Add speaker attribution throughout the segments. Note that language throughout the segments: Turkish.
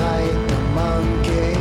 Speaker 1: night the monkey.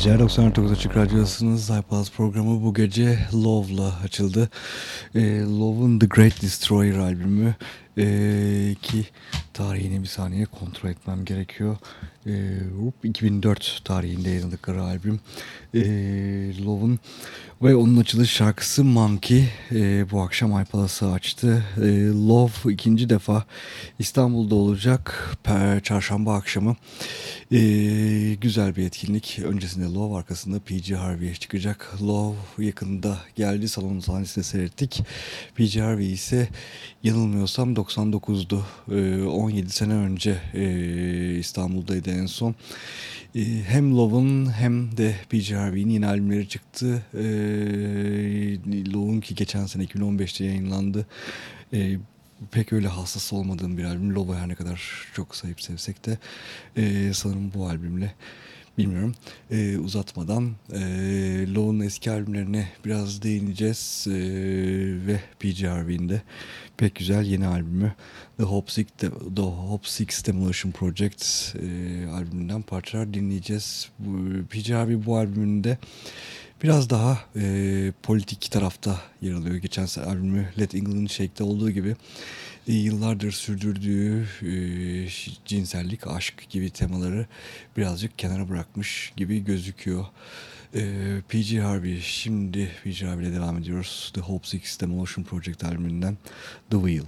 Speaker 2: Geceler 99 Açık Radyosu'nun iPlus programı bu gece Love'la açıldı. E, Love'un The Great Destroyer albümü e, ki tarihini bir saniye kontrol etmem gerekiyor. E, 2004 tarihinde yayınladıkları albüm. E, Love'un Ve onun açılış şarkısı Monkey e, bu akşam iPalas'ı açtı. E, Love ikinci defa İstanbul'da olacak per çarşamba akşamı. E, güzel bir etkinlik. Öncesinde Love arkasında PG Harvey çıkacak. Love yakında geldi salonun sahnesinde seyrettik. PG Harvey ise yanılmıyorsam 99'du. E, 17 sene önce e, İstanbul'daydı en son. Ee, hem Love'un hem de PJ Harvey'in yeni albümleri çıktı. Ee, Love'un ki geçen sene 2015'te yayınlandı. Ee, pek öyle hassas olmadığım bir albüm. Love'u her ne kadar çok sayıp sevsek de sanırım bu albümle bilmiyorum. E, uzatmadan e, Lowe'un eski albümlerine biraz değineceğiz e, ve PJ Harvey'in de pek güzel yeni albümü The Hope Six, The Hope Six Demolition Project e, albümünden parçalar dinleyeceğiz. Bu, PJ Harvey bu albümünde biraz daha e, politik tarafta yer alıyor. Geçen albümü Let England Shake'de olduğu gibi yıllardır sürdürdüğü e, cinsellik, aşk gibi temaları birazcık kenara bırakmış gibi gözüküyor. E, PG Harvey, şimdi PG Harvey ile devam ediyoruz. The Hope Six Demolition Project albümünden The Wheel.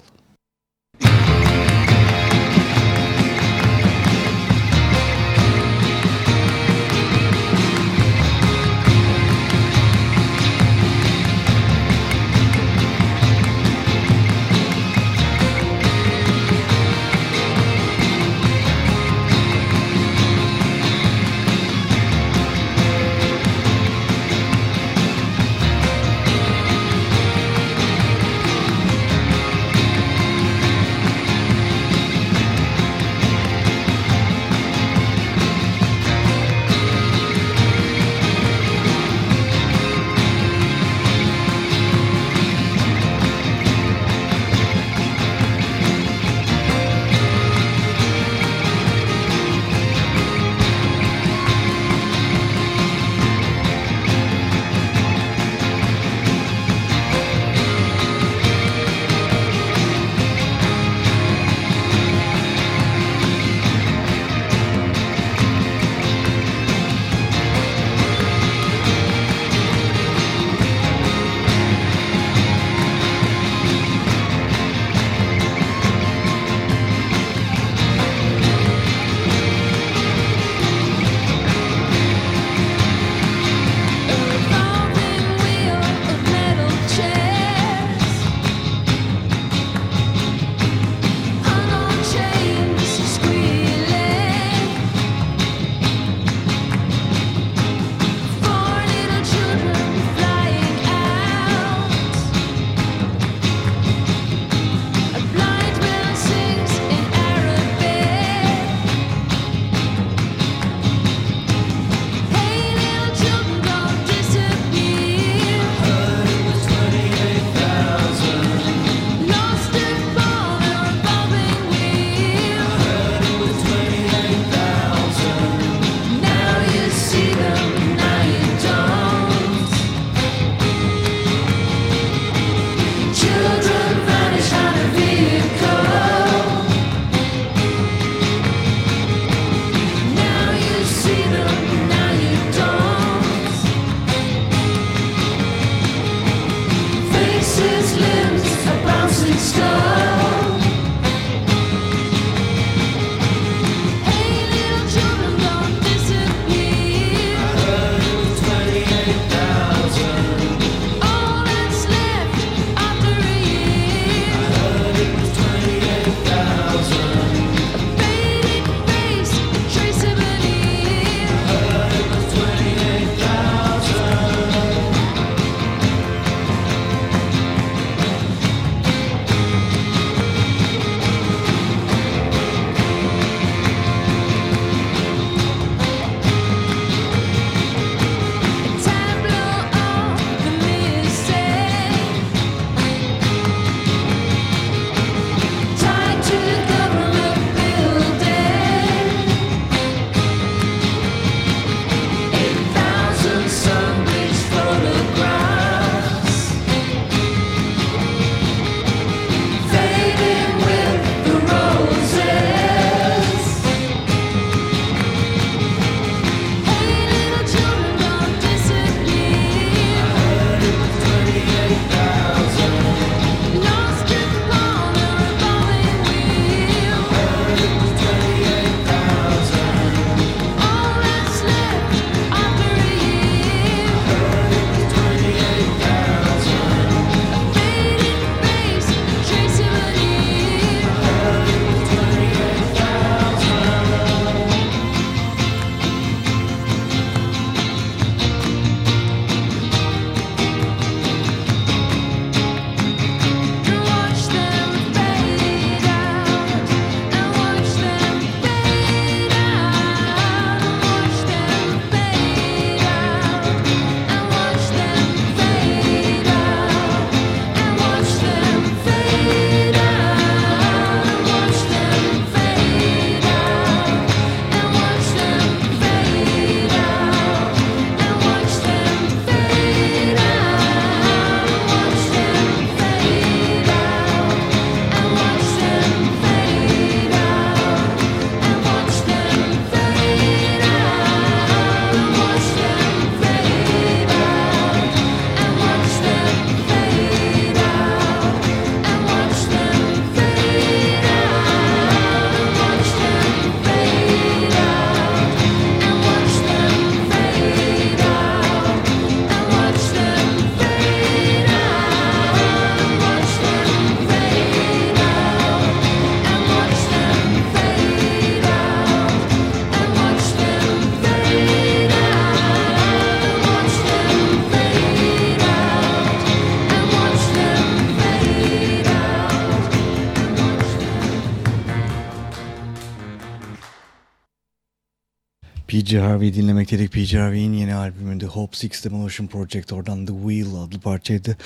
Speaker 2: PJ Harvey dinlemek dedik. PJ Harvey'in yeni albümü The Hope Six Demolition Project oradan The Wheel adlı parçaydı.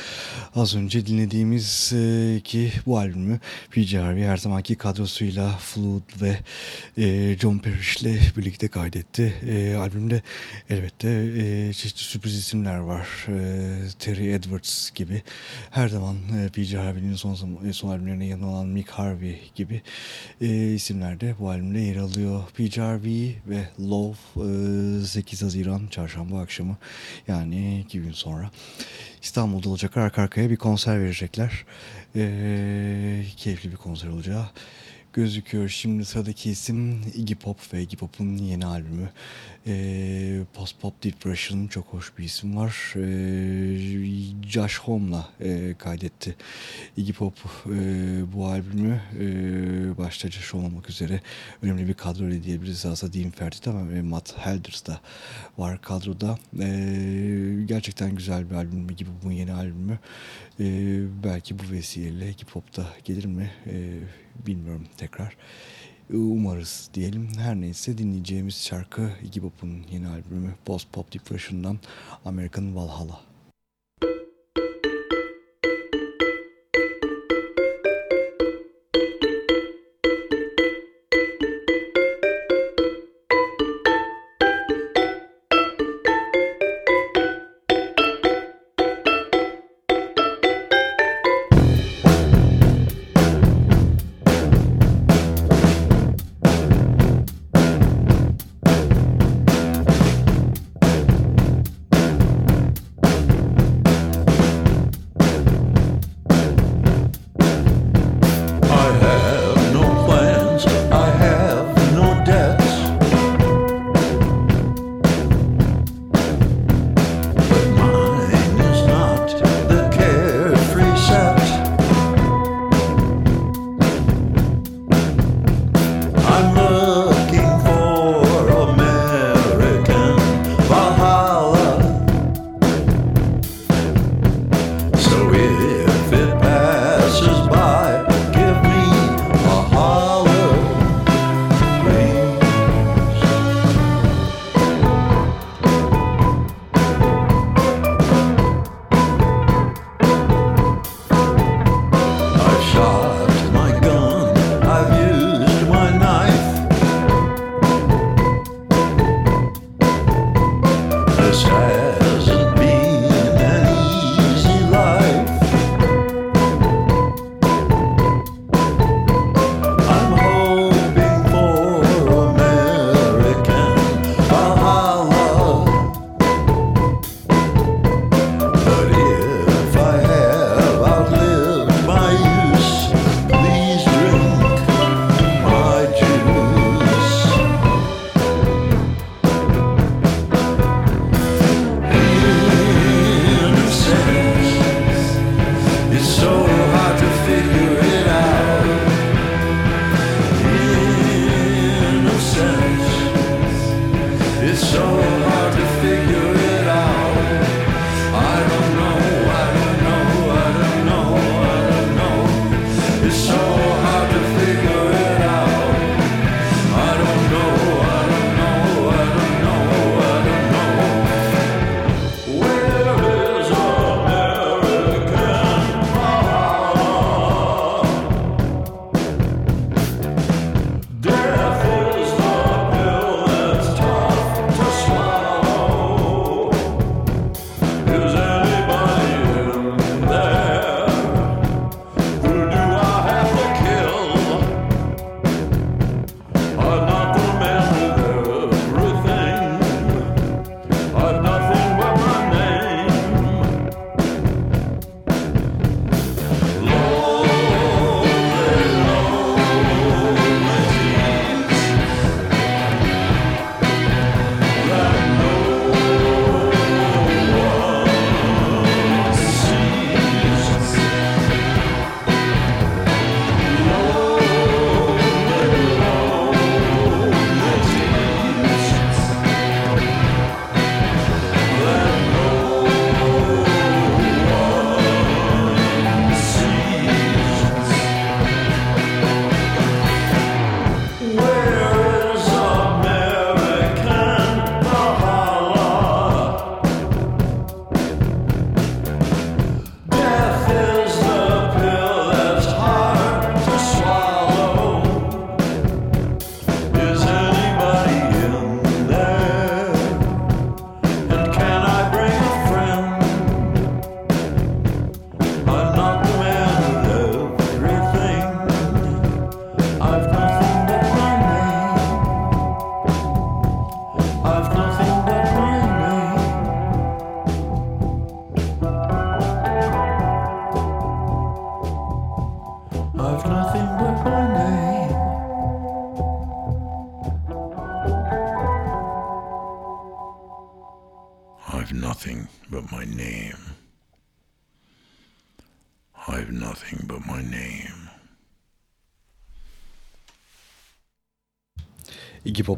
Speaker 2: Az önce dinlediğimiz e, ki bu albümü PJ Harvey her zamanki kadrosuyla Flood ve e, John Parrish'le birlikte kaydetti. E, albümde elbette e, çeşitli sürpriz isimler var. E, Terry Edwards gibi. Her zaman e, PJ Harvey'nin son, son albümlerine yanı olan Mick Harvey gibi e, isimler de bu albümde yer alıyor. PJ Harvey ve Love 8 Haziran çarşamba akşamı yani iki gün sonra İstanbul'da olacak arka arkaya bir konser verecekler. Ee, keyifli bir konser olacağı gözüküyor. Şimdi sıradaki isim Iggy Pop ve Iggy Pop'un yeni albümü. E, Post Pop Depression çok hoş bir isim var. E, Josh Home'la e, kaydetti Iggy Pop e, bu albümü. E, başta Josh olmak üzere önemli bir kadro ile diyebiliriz. Aslında Dean Fertit ama ve Matt Helders da var kadroda. E, gerçekten güzel bir albüm Iggy Pop'un yeni albümü. E, belki bu vesileyle Iggy Pop da gelir mi? E, bilmiyorum tekrar. Umarız diyelim. Her neyse dinleyeceğimiz şarkı Iggy Pop'un yeni albümü Post Pop Depression'dan American Valhalla.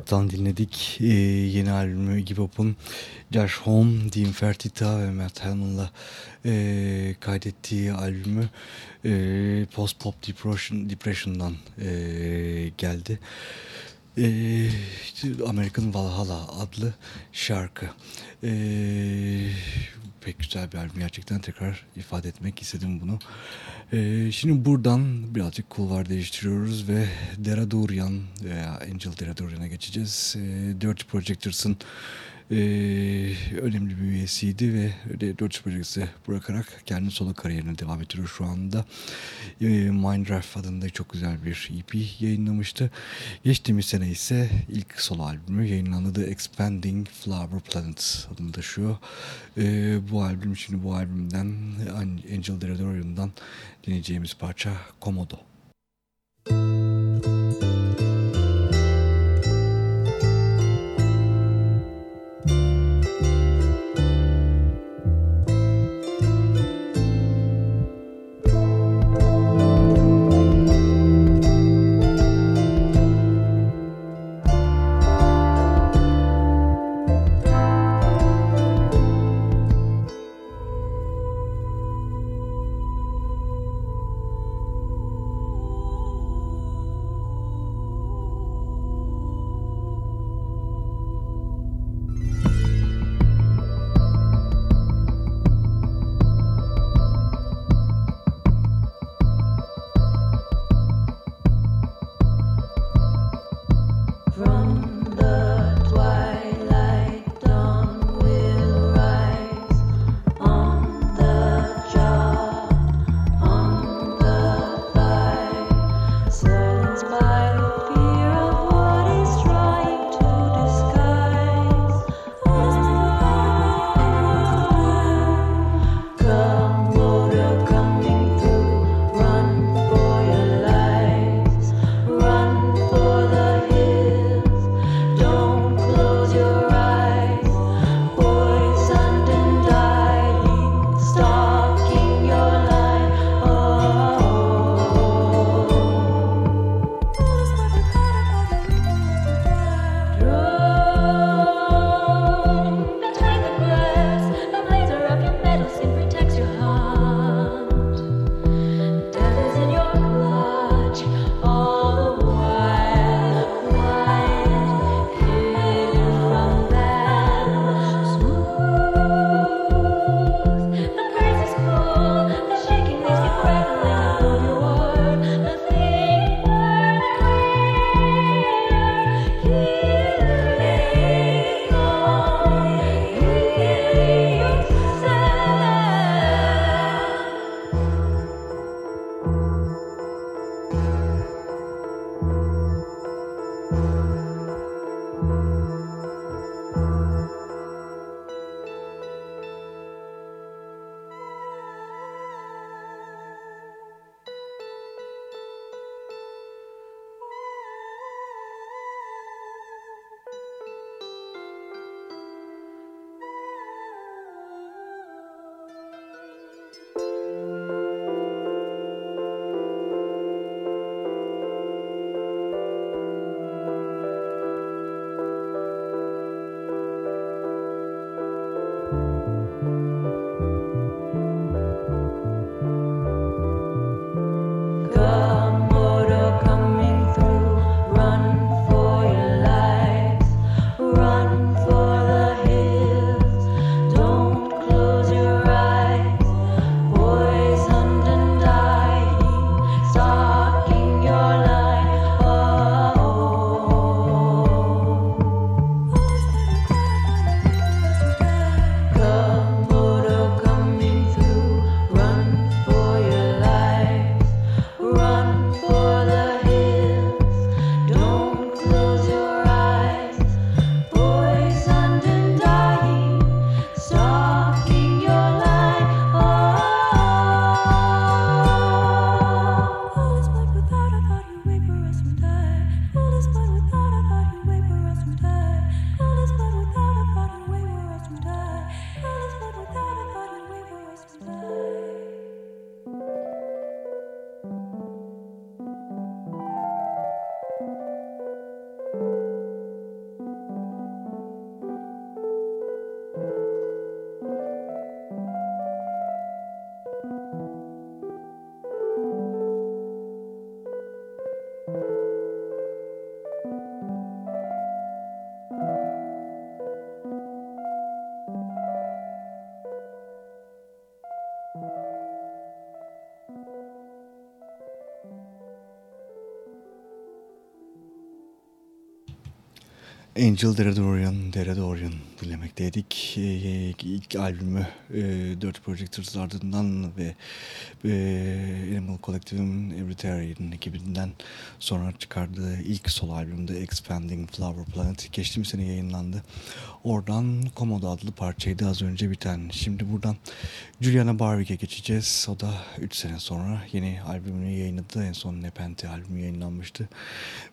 Speaker 2: Pop'tan dinledik. Ee, yeni albümü Iggy Pop'un Josh Home, Dean Fertita ve Matt Hellman'la e, kaydettiği albümü e, Post Pop Depression, Depression'dan e, geldi. E, American Valhalla adlı şarkı. E, pek güzel bir albüm gerçekten tekrar ifade etmek istedim bunu. Ee, şimdi buradan birazcık kulvar değiştiriyoruz ve Deradurian veya Angel Deradurian'a geçeceğiz. Ee, Dirty Projectors'ın e, önemli bir üyesiydi ve Dirty Projectors'ı bırakarak kendi solo kariyerine devam ettiriyor şu anda. Mindraft adında çok güzel bir EP yayınlamıştı. Geçtiğimiz sene ise ilk solo albümü yayınlandı Expanding Flower Planet adını taşıyor. E, bu albüm şimdi bu albümden Angel Deradorian'dan dinleyeceğimiz parça Komodo. Angel Deredorian, Deredorian dinlemekteydik. Ee, ilk albümü e, Dirty Projectors ardından ve e, Animal Collective'in Everytarian ekibinden sonra çıkardığı ilk solo albümde Expanding Flower Planet geçtiğimiz sene yayınlandı. Oradan Komodo adlı parçaydı az önce biten. Şimdi buradan Juliana Barwick'e geçeceğiz. O da 3 sene sonra yeni albümünü yayınladı. En son Nepenthe albümü yayınlanmıştı.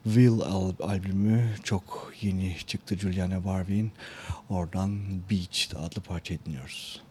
Speaker 2: Will al albümü çok yeni çıktı Juliana Barwick'in. Oradan Beach adlı parçayı dinliyoruz.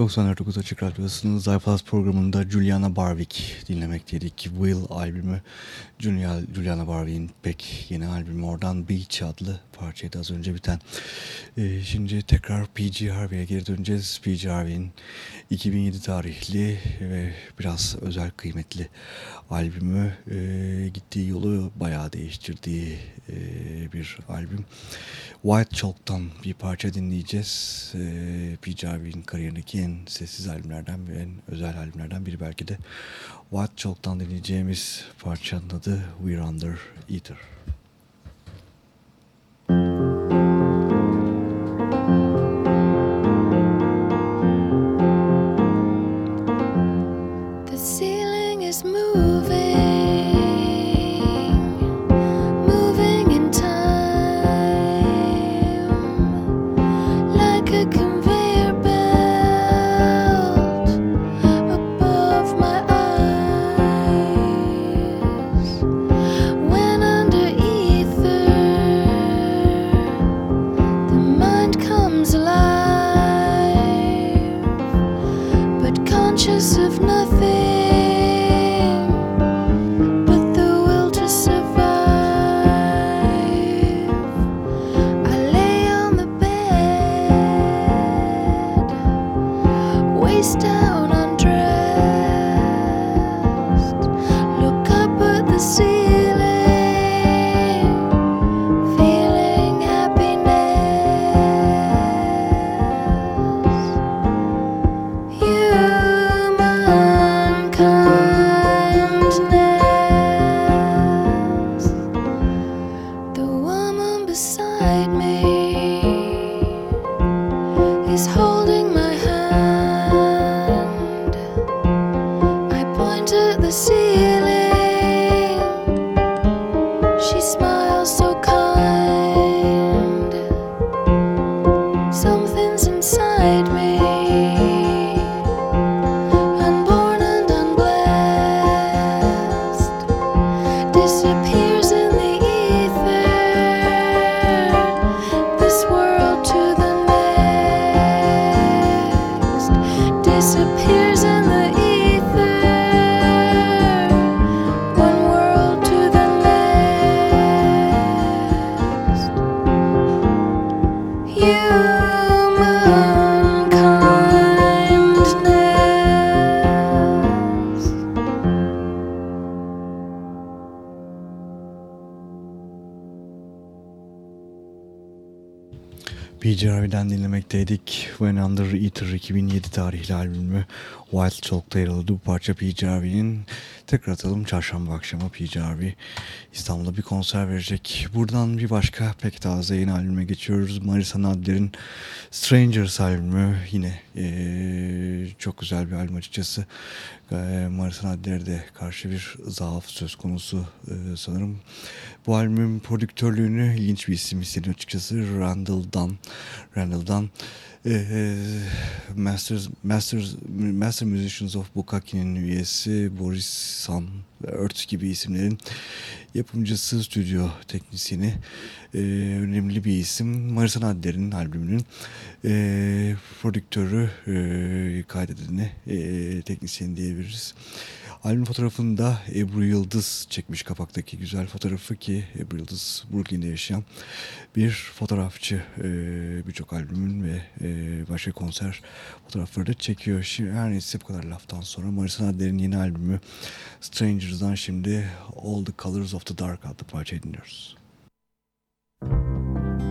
Speaker 2: 94.9 Açık Radyosu'nun Zayfaz programında Juliana Barwick dinlemekteydik. Will albümü Juliana Barwick'in pek yeni albümü oradan Beach adlı parçaydı az önce biten. Ee, şimdi tekrar P.G. Harvey'e geri döneceğiz. P.G. Harvey'in 2007 tarihli ve biraz özel kıymetli albümü e, gittiği yolu bayağı değiştirdiği e, bir albüm. White Chalk'tan bir parça dinleyeceğiz. E, P.J. Harvey'in kariyerindeki en sessiz albümlerden ve en özel albümlerden biri belki de. White Chalk'tan dinleyeceğimiz parçanın adı We're Under Eater. Parça P.J. Harvey'nin tekrar atalım çarşamba akşamı P.J. Harvey İstanbul'da bir konser verecek. Buradan bir başka pek taze yeni albüme geçiyoruz. Marisa Nadler'in Strangers albümü yine ee, çok güzel bir albüm açıkçası. Marisa Nadler'de karşı bir zaaf söz konusu e, sanırım. Bu albümün prodüktörlüğünü ilginç bir isim istedi açıkçası. Randall Dunn. Randall Dunn e, Masters, Masters, Master Musicians of Bukaki'nin üyesi Boris San ve Earth gibi isimlerin yapımcısı, stüdyo teknisyeni e, önemli bir isim. Marisa Nadler'in albümünün e, prodüktörü, e, kaydedeni, e, teknisyeni diyebiliriz. Albüm fotoğrafında Ebru Yıldız çekmiş kapaktaki güzel fotoğrafı ki Ebru Yıldız Brooklyn'de yaşayan bir fotoğrafçı. Ee, Birçok albümün ve e, başka konser fotoğrafları da çekiyor. Şimdi, her neyse bu kadar laftan sonra Marisa Nadler'in yeni albümü Strangers'dan şimdi All the Colors of the Dark adlı parçayı dinliyoruz. Marisa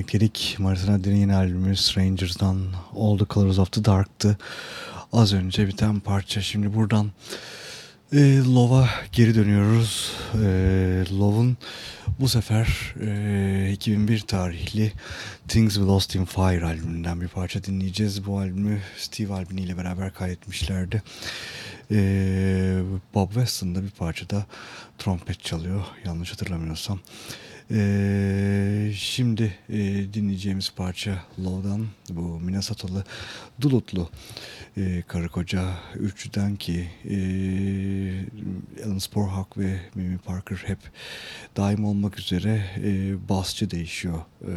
Speaker 2: Nadler dinlemek dedik. Marisa Nadler'in yeni albümü Strangers'dan All the Colors of the Dark'tı. Az önce biten parça. Şimdi buradan e, Love'a geri dönüyoruz. E, Love'un bu sefer e, 2001 tarihli Things We Lost in Fire albümünden bir parça dinleyeceğiz. Bu albümü Steve Albini ile beraber kaydetmişlerdi. E, Bob Weston'da bir parçada trompet çalıyor yanlış hatırlamıyorsam. Ee, şimdi e, dinleyeceğimiz parça Low'dan bu Minnesota'lı Dulutlu e, karı koca üçlüden ki e, Alan Sporhawk ve Mimi Parker hep daim olmak üzere e, basçı değişiyor e,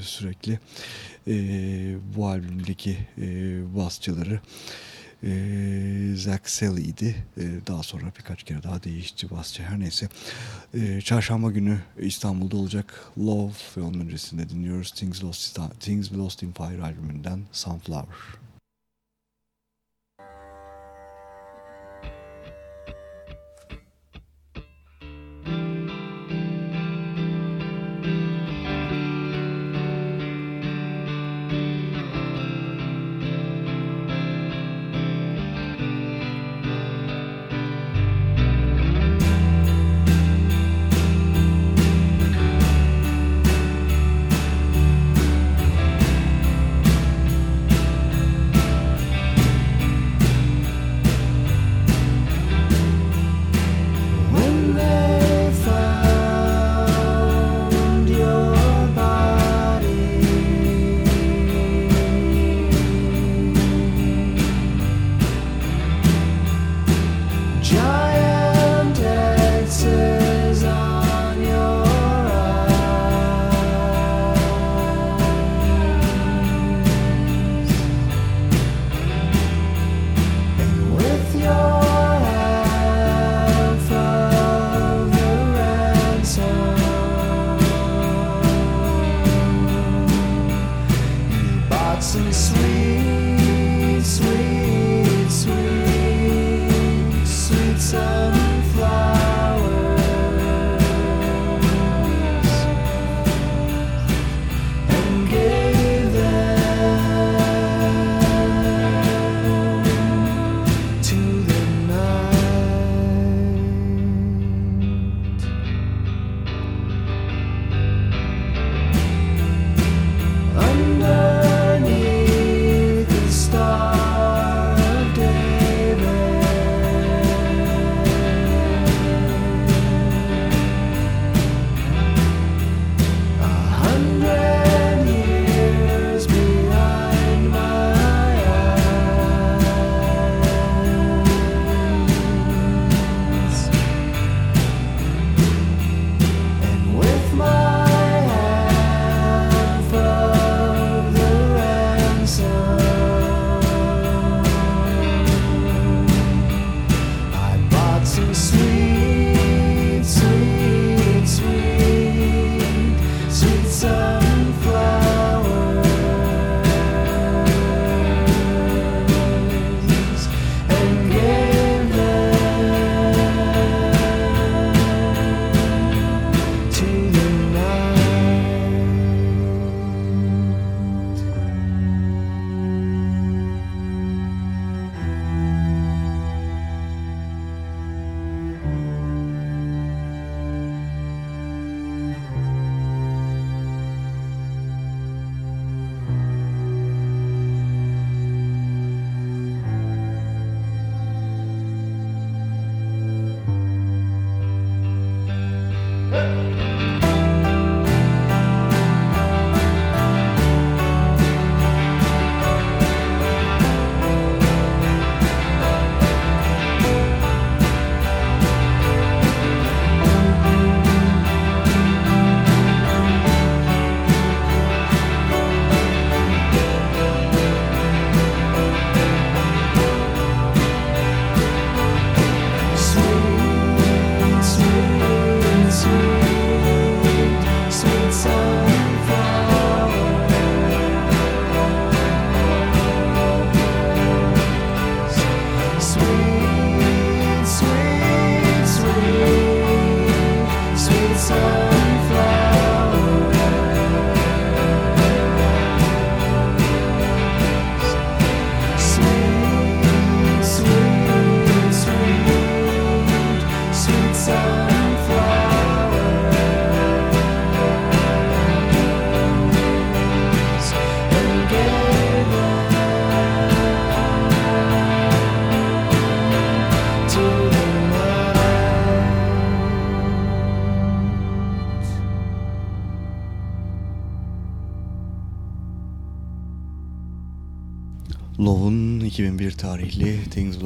Speaker 2: sürekli. E, bu albümdeki e, basçıları e, Zach Sally'di. E, daha sonra birkaç kere daha değişti basçı her neyse. E, çarşamba günü İstanbul'da olacak Love ve onun öncesinde dinliyoruz Things Lost, Things Lost in Fire albümünden Sunflower.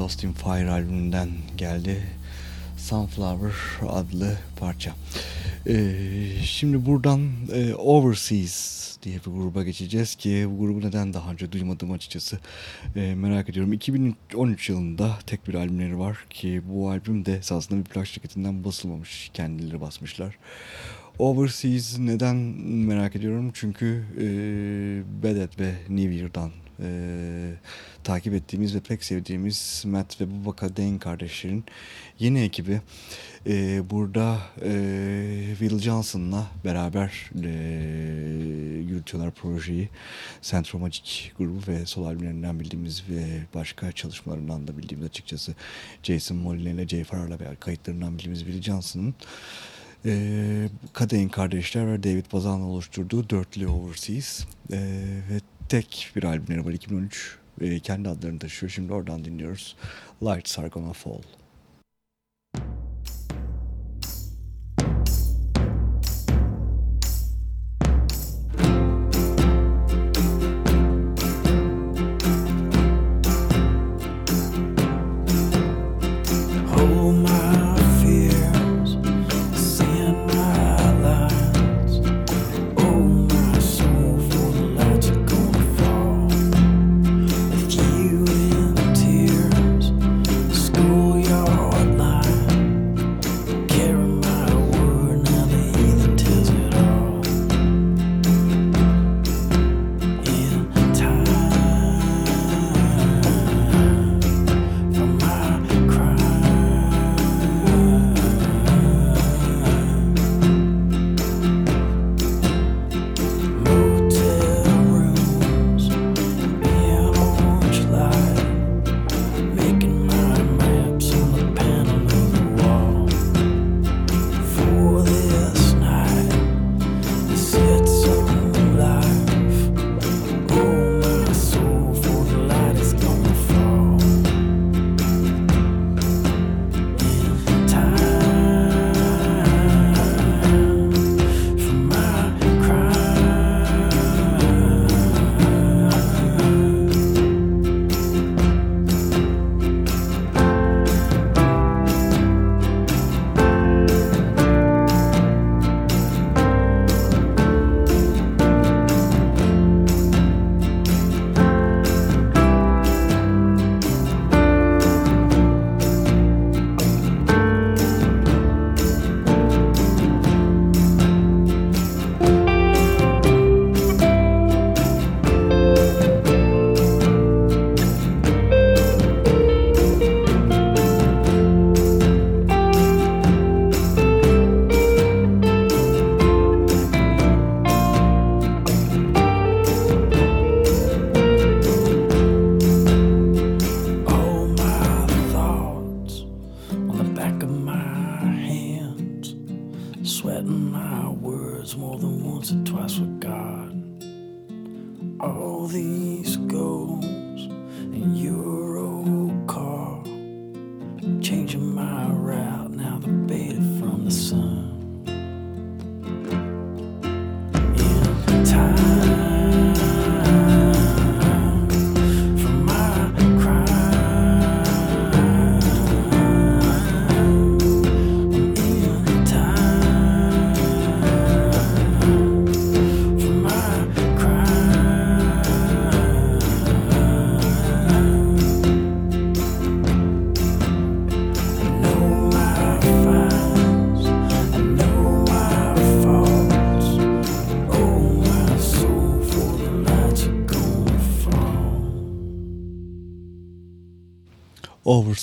Speaker 2: Lost in Fire albümünden geldi. Sunflower adlı parça. Ee, şimdi buradan e, Overseas diye bir gruba geçeceğiz ki bu grubu neden daha önce duymadım açıkçası e, merak ediyorum. 2013 yılında tek bir albümleri var ki bu albüm de esasında bir plak şirketinden basılmamış. Kendileri basmışlar. Overseas neden merak ediyorum? Çünkü e, Bedet ve New Year'dan e, takip ettiğimiz ve pek sevdiğimiz Matt ve Bubaka Dane kardeşlerin yeni ekibi e, burada e, Will Johnson'la beraber e, yürütüyorlar projeyi. Centro Magic grubu ve sol albümlerinden bildiğimiz ve başka çalışmalarından da bildiğimiz açıkçası Jason Moline ile Jay Farrar'la beraber kayıtlarından bildiğimiz Will Johnson'ın e, Kadein kardeşler ve David Bazan'la oluşturduğu dörtlü Overseas e, ve tek bir albümleri var 2013 e, kendi adlarını taşıyor. Şimdi oradan dinliyoruz. Lights Are Gonna Fall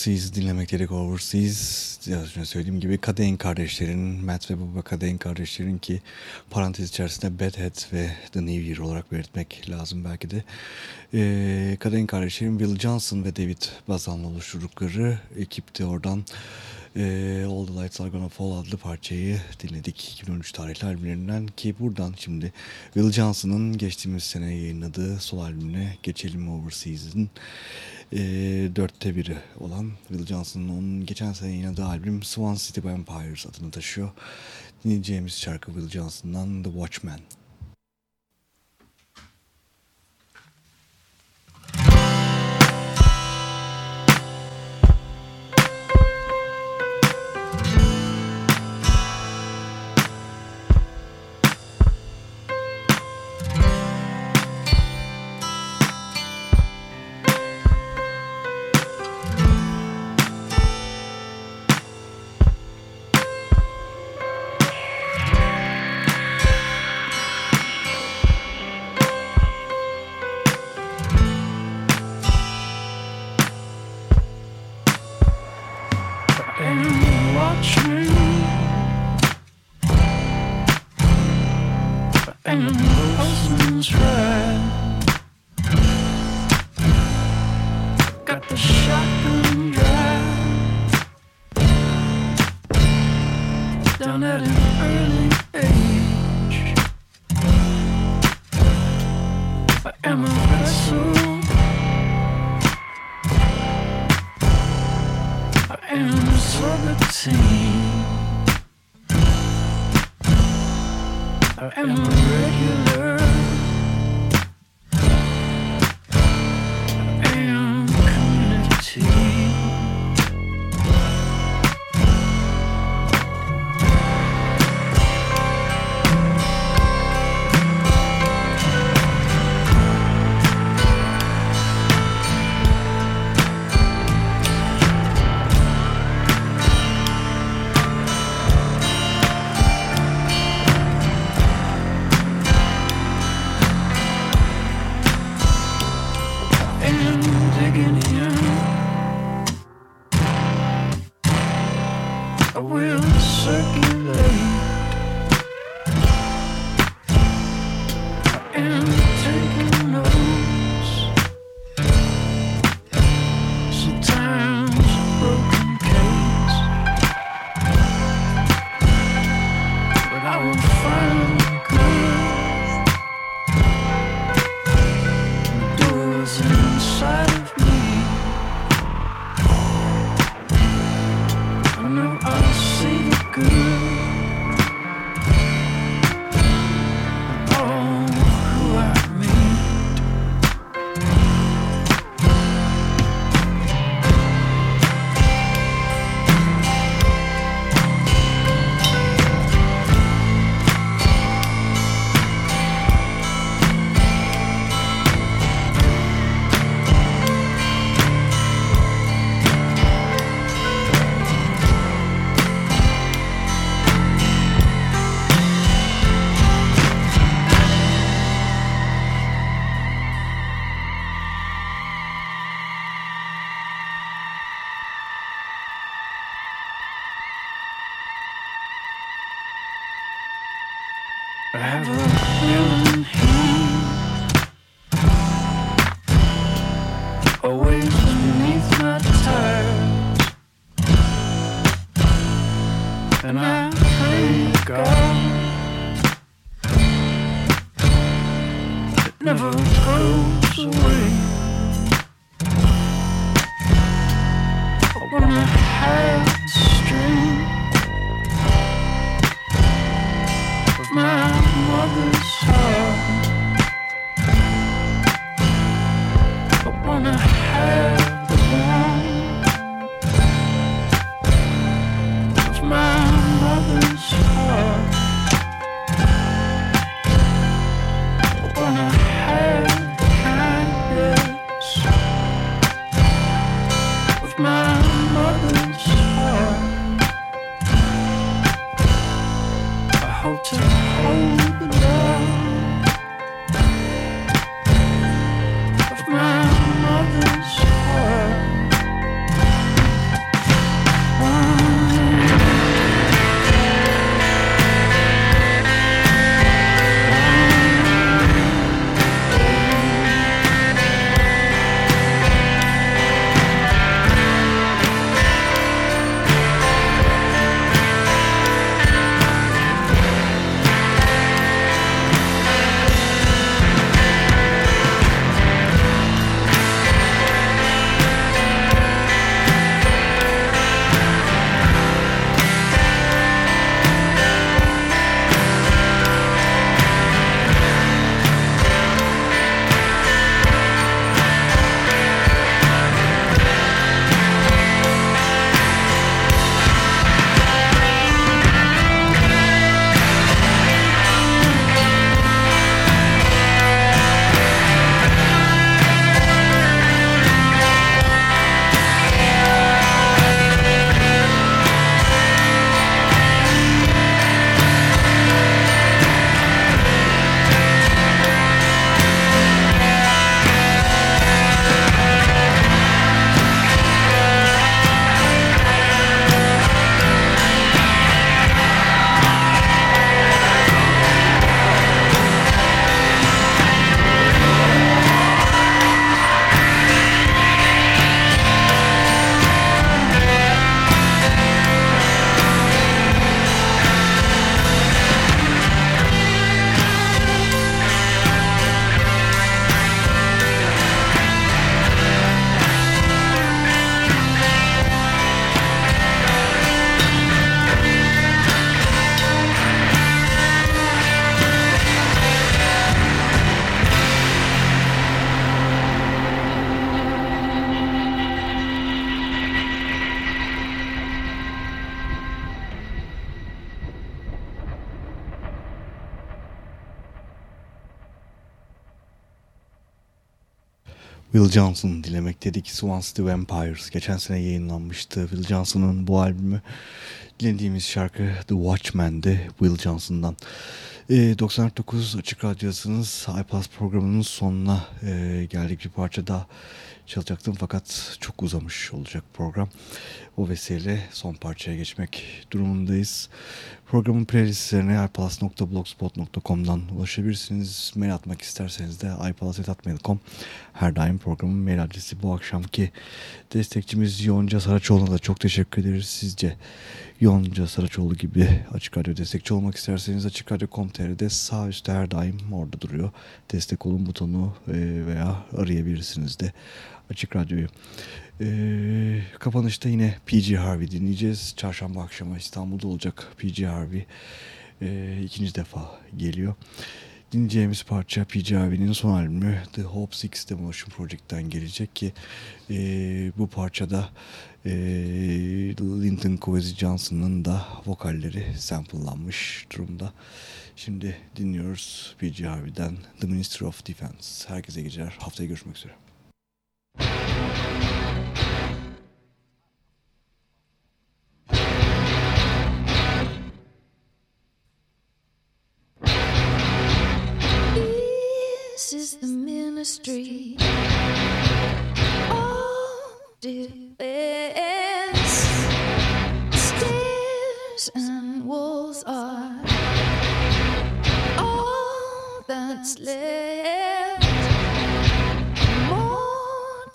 Speaker 2: Overseas dinlemek gerek Overseas. Az önce söylediğim gibi Kadein kardeşlerin, Matt ve Bubba Kadein kardeşlerin ki parantez içerisinde Bedhead ve The New Year olarak belirtmek lazım belki de. Ee, Kadein kardeşlerin Will Johnson ve David Bazan'la oluşturdukları ekipte oradan e, All the Lights Are Gonna Fall adlı parçayı dinledik 2013 tarihli albümlerinden ki buradan şimdi Will Johnson'ın geçtiğimiz sene yayınladığı sol albümüne geçelim Overseas'in e, dörtte biri olan Will Johnson'ın onun geçen sene yayınladığı albüm Swan City Vampires adını taşıyor. Dinleyeceğimiz şarkı Will Johnson'dan The Watchman.
Speaker 3: forever.
Speaker 2: Will Johnson dilemek dedik. Swans the Vampires. Geçen sene yayınlanmıştı. Will Johnson'ın bu albümü dinlediğimiz şarkı The Watchman'di Will Johnson'dan. E, 99 Açık Radyosu'nuz iPlus programının sonuna e, geldik bir parça daha çalacaktım fakat çok uzamış olacak program. O vesileyle son parçaya geçmek durumundayız. Programın playlistlerine iPlus.blogspot.com'dan ulaşabilirsiniz. Mail atmak isterseniz de iPlus.mail.com her daim programın mail adresi. Bu akşamki destekçimiz Yonca Saraçoğlu'na da çok teşekkür ederiz. Sizce Yonca Saraçoğlu gibi Açık Radyo destekçi olmak isterseniz Açık Radyo.com.tr'de sağ üstte her daim orada duruyor. Destek olun butonu e, veya arayabilirsiniz de Açık Radyo'yu. Ee, kapanışta yine PG Harvey dinleyeceğiz. Çarşamba akşamı İstanbul'da olacak PG Harvey. Ee, ikinci defa geliyor. Dinleyeceğimiz parça PG Harvey'nin son albümü The Hope Six Demolition Project'ten gelecek ki e, bu parçada e, Linton Kwesi Johnson'ın da vokalleri sample'lanmış durumda. Şimdi dinliyoruz PG Harvey'den The Ministry of Defense. Herkese geceler. Haftaya görüşmek üzere.
Speaker 4: This is the ministry of defense. Stairs and walls are all that's left.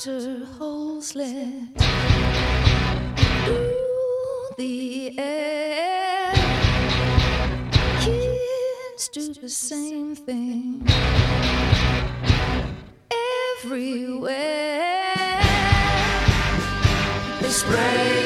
Speaker 4: Mortar holes let through the air. Kids do the same thing everywhere. They spray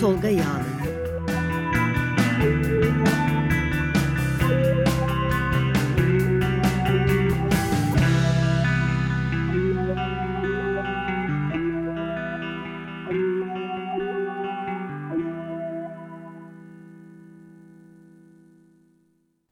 Speaker 5: Tolga Yağlı.